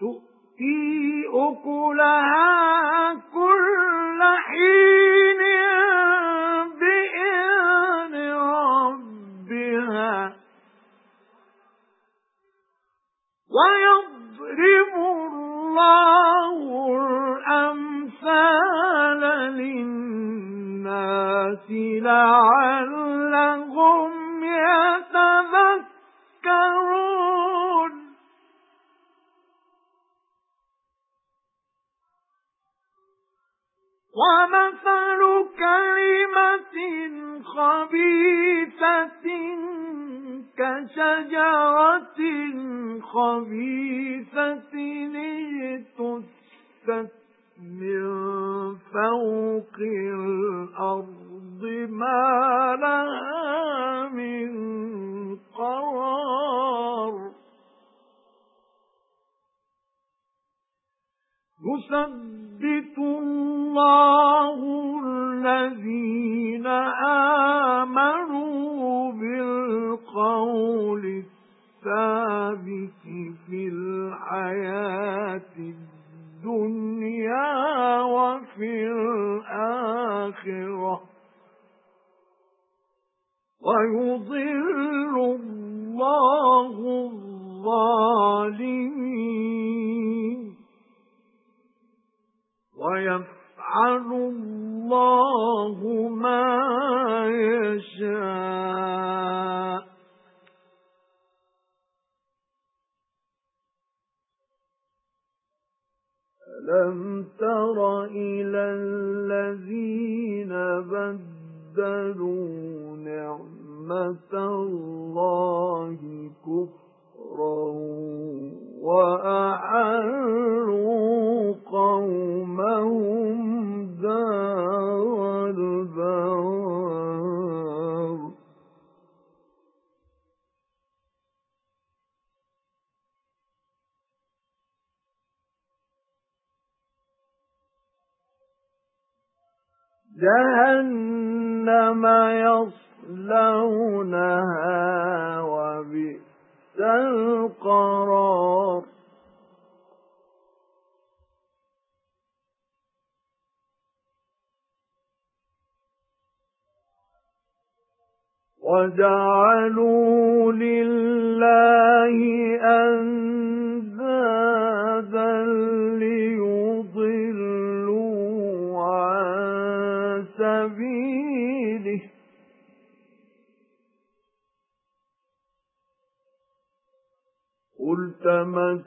تُؤْتِي أُكُلَهَا كُلَّ حِينٍ بِإِذْنِ رَبِّهَا وَيَضْرِبُ اللَّهُ الْأَمْثَالَ لِلنَّاسِ لَعَلَّهُمْ يَتَذَكَّرُونَ وَمَثَلُ كَلِمَةٍ خَبِيثَةٍ كَشَجَرَةٍ خَبِيثَةٍ اجْتُثَّتْ مِنْ فَوْقِ الْأَرْضِ مَا لَهَا مِنْ قَرَارٍ. يُثَبِّتُ اللَّهُ الَّذِينَ آمَنُوا بِالْقَوْلِ الثَّابِتِ فِي الْحَيَاةِ الدُّنْيَا وَفِي الْآخِرَةِ. وَيُضِلُّ اللَّهُ الظَّالِمِينَ. وَيَفْعَلُ اللَّهُ مَا يَشَاءُ. أَلَمْ تَرَ إِلَى الَّذِينَ بَدَّلُوا نِعْمَةَ اللَّهِ كُفْرًا وَأَحَلُّوا جَهَنَّمَ يَصْلَوْنَهَا وَبِئْسَ الْقَرَارُ. وَجَعَلُوا لِلَّهِ أَندَادًا سَبِيلِهِ. قُلْ تَمَتَّعُوا